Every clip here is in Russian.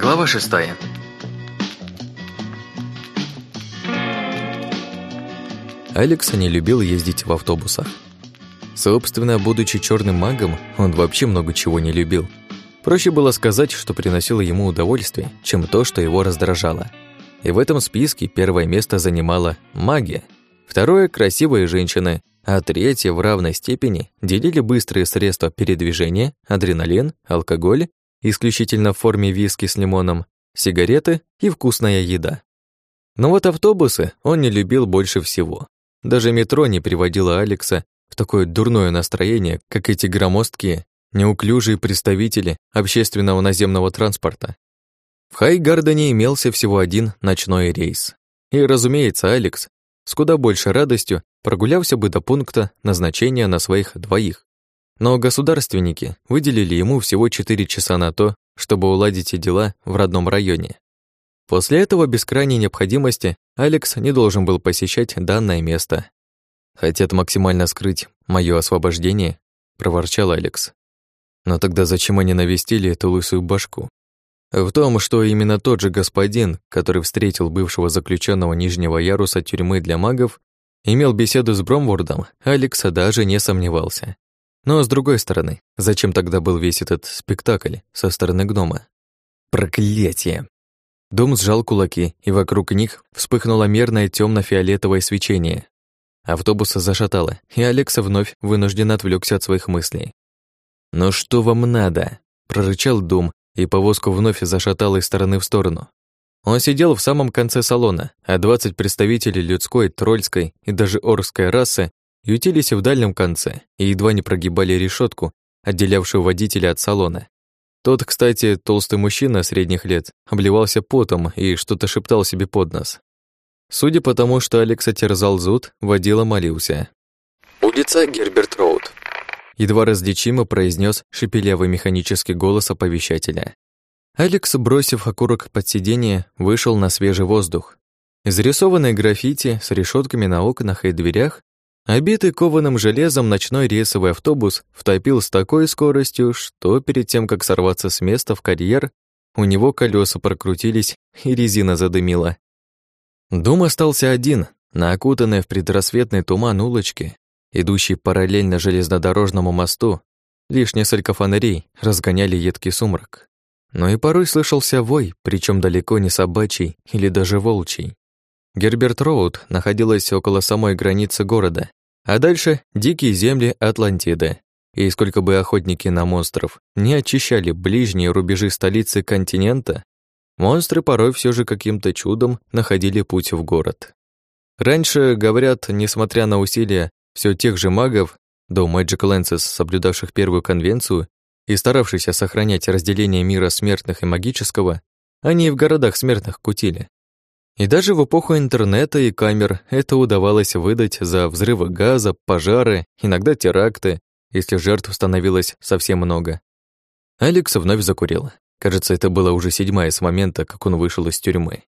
Глава шестая. Алекс не любил ездить в автобусах. Собственно, будучи черным магом, он вообще много чего не любил. Проще было сказать, что приносило ему удовольствие, чем то, что его раздражало. И в этом списке первое место занимала магия, второе – красивые женщины, а третье в равной степени делили быстрые средства передвижения, адреналин, алкоголь, исключительно в форме виски с лимоном, сигареты и вкусная еда. Но вот автобусы он не любил больше всего. Даже метро не приводило Алекса в такое дурное настроение, как эти громоздкие, неуклюжие представители общественного наземного транспорта. В Хайгардене имелся всего один ночной рейс. И, разумеется, Алекс с куда большей радостью прогулялся бы до пункта назначения на своих двоих. Но государственники выделили ему всего 4 часа на то, чтобы уладить дела в родном районе. После этого без крайней необходимости Алекс не должен был посещать данное место. «Хотят максимально скрыть мое освобождение», — проворчал Алекс. «Но тогда зачем они навестили эту лысую башку?» В том, что именно тот же господин, который встретил бывшего заключенного нижнего яруса тюрьмы для магов, имел беседу с Бромвордом, Алекс даже не сомневался. Но с другой стороны, зачем тогда был весь этот спектакль со стороны гнома? Проклятие! Дом сжал кулаки, и вокруг них вспыхнуло мерное темно фиолетовое свечение. Автобус зашатало, и Алекса вновь вынужден отвлекся от своих мыслей. «Ну что вам надо?» – прорычал Дум, и повозку вновь зашатало из стороны в сторону. Он сидел в самом конце салона, а 20 представителей людской, трольской и даже орской расы ютились в дальнем конце и едва не прогибали решетку, отделявшую водителя от салона. Тот, кстати, толстый мужчина средних лет, обливался потом и что-то шептал себе под нос. Судя по тому, что Алекса терзал зуд, водила молился. Улица Герберт Роуд. Едва различимо произнес шепелявый механический голос оповещателя. Алекс, бросив окурок под сиденье, вышел на свежий воздух. Изрисованные граффити с решетками на окнах и дверях Обитый кованым железом ночной рейсовый автобус втопил с такой скоростью, что перед тем, как сорваться с места в карьер, у него колеса прокрутились и резина задымила. Дом остался один, на окутанной в предрассветный туман улочке, идущей параллельно железнодорожному мосту, лишь несколько фонарей разгоняли едкий сумрак. Но и порой слышался вой, причем далеко не собачий или даже волчий. Герберт Роуд находилась около самой границы города, а дальше дикие земли Атлантиды. И сколько бы охотники на монстров не очищали ближние рубежи столицы континента, монстры порой все же каким-то чудом находили путь в город. Раньше, говорят, несмотря на усилия все тех же магов, до Magic Lances, соблюдавших первую конвенцию и старавшихся сохранять разделение мира смертных и магического, они и в городах смертных кутили. И даже в эпоху интернета и камер это удавалось выдать за взрывы газа, пожары, иногда теракты, если жертв становилось совсем много. Алекс вновь закурил. Кажется, это было уже седьмая с момента, как он вышел из тюрьмы.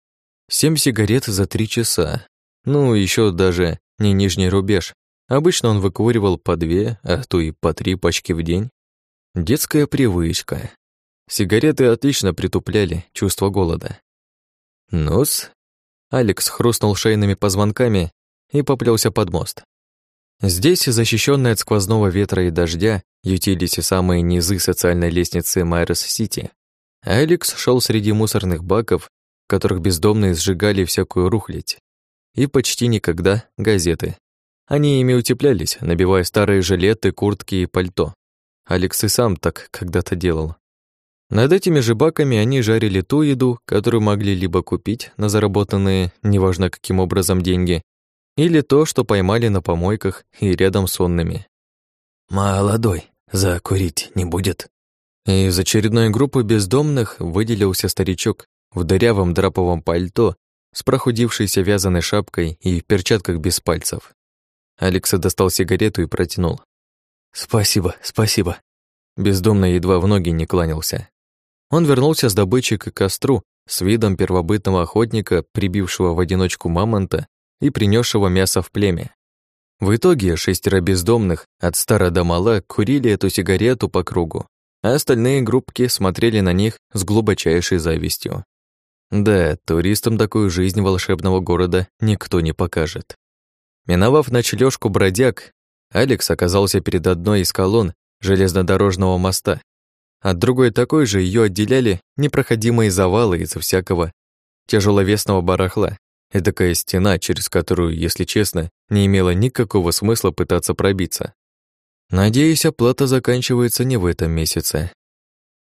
Семь сигарет за три часа. Ну, еще даже не нижний рубеж. Обычно он выкуривал по две, а то и по три пачки в день. Детская привычка. Сигареты отлично притупляли чувство голода. Нос Алекс хрустнул шейными позвонками и поплелся под мост. Здесь, защищенные от сквозного ветра и дождя, ютились и самые низы социальной лестницы Майрос-Сити. Алекс шел среди мусорных баков, в которых бездомные сжигали всякую рухлядь. И почти никогда газеты. Они ими утеплялись, набивая старые жилеты, куртки и пальто. Алекс и сам так когда-то делал. Над этими же баками они жарили ту еду, которую могли либо купить на заработанные, неважно каким образом, деньги, или то, что поймали на помойках и рядом с сонными. «Молодой, закурить не будет?» Из очередной группы бездомных выделился старичок в дырявом драповом пальто с прохудившейся вязаной шапкой и в перчатках без пальцев. Алекса достал сигарету и протянул. «Спасибо, спасибо». Бездомный едва в ноги не кланялся. Он вернулся с добычей к костру с видом первобытного охотника, прибившего в одиночку мамонта и принесшего мясо в племя. В итоге шестеро бездомных, от стара до мала, курили эту сигарету по кругу. а остальные группки смотрели на них с глубочайшей завистью. Да, туристам такую жизнь волшебного города никто не покажет. Миновав ночлежку бродяг, Алекс оказался перед одной из колонн железнодорожного моста. От другой такой же ее отделяли непроходимые завалы из всякого тяжеловесного барахла. Эдакая стена, через которую, если честно, не имело никакого смысла пытаться пробиться. Надеюсь, оплата заканчивается не в этом месяце.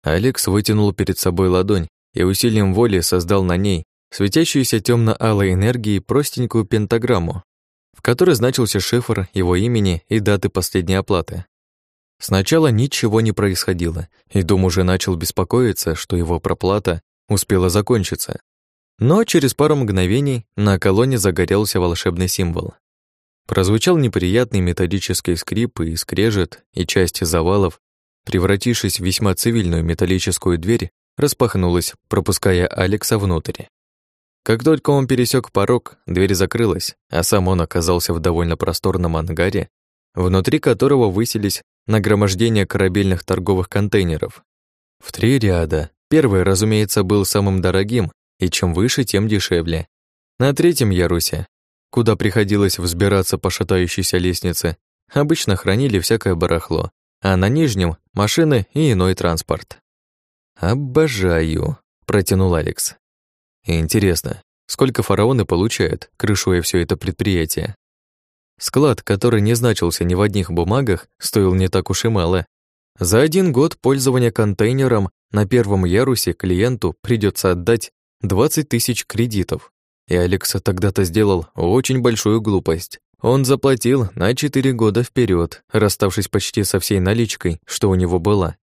Алекс вытянул перед собой ладонь и усилием воли создал на ней светящуюся темно алой энергией простенькую пентаграмму, в которой значился шифр его имени и даты последней оплаты. Сначала ничего не происходило, и Дом уже начал беспокоиться, что его проплата успела закончиться. Но через пару мгновений на колонне загорелся волшебный символ. Прозвучал неприятный металлический скрип и скрежет, и часть завалов, превратившись в весьма цивильную металлическую дверь, распахнулась, пропуская Алекса внутрь. Как только он пересек порог, дверь закрылась, а сам он оказался в довольно просторном ангаре, внутри которого высились нагромождение корабельных торговых контейнеров. В три ряда. Первый, разумеется, был самым дорогим, и чем выше, тем дешевле. На третьем ярусе, куда приходилось взбираться по шатающейся лестнице, обычно хранили всякое барахло, а на нижнем — машины и иной транспорт. «Обожаю», — протянул Алекс. Интересно, сколько фараоны получают, крышуя все это предприятие? Склад, который не значился ни в одних бумагах, стоил не так уж и мало. За один год пользования контейнером на первом ярусе клиенту придется отдать 20 тысяч кредитов. И Алекса тогда-то сделал очень большую глупость. Он заплатил на 4 года вперед, расставшись почти со всей наличкой, что у него была.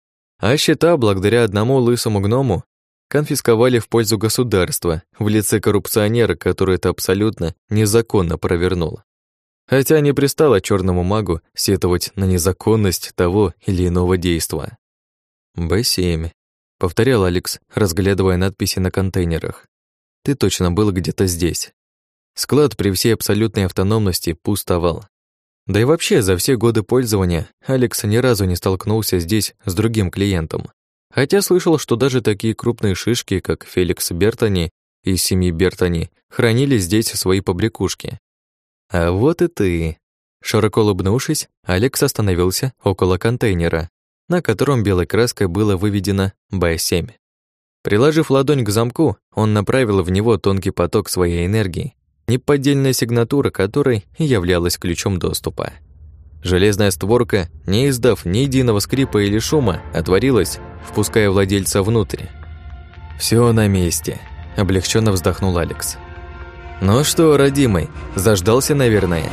А счета, благодаря одному лысому гному, конфисковали в пользу государства в лице коррупционера, который это абсолютно незаконно провернул. Хотя не пристало черному магу сетовать на незаконность того или иного действа. «Б7», — повторял Алекс, разглядывая надписи на контейнерах. «Ты точно был где-то здесь». Склад при всей абсолютной автономности пустовал. Да и вообще, за все годы пользования Алекс ни разу не столкнулся здесь с другим клиентом. Хотя слышал, что даже такие крупные шишки, как Феликс Бертони из семьи Бертони, хранили здесь свои побрякушки. А вот и ты. Широко улыбнувшись, Алекс остановился около контейнера, на котором белой краской было выведено Б7. Приложив ладонь к замку, он направил в него тонкий поток своей энергии, неподдельная сигнатура которой являлась ключом доступа. Железная створка, не издав ни единого скрипа или шума, отворилась, впуская владельца внутрь. Все на месте», – облегченно вздохнул Алекс. «Ну что, родимый, заждался, наверное?»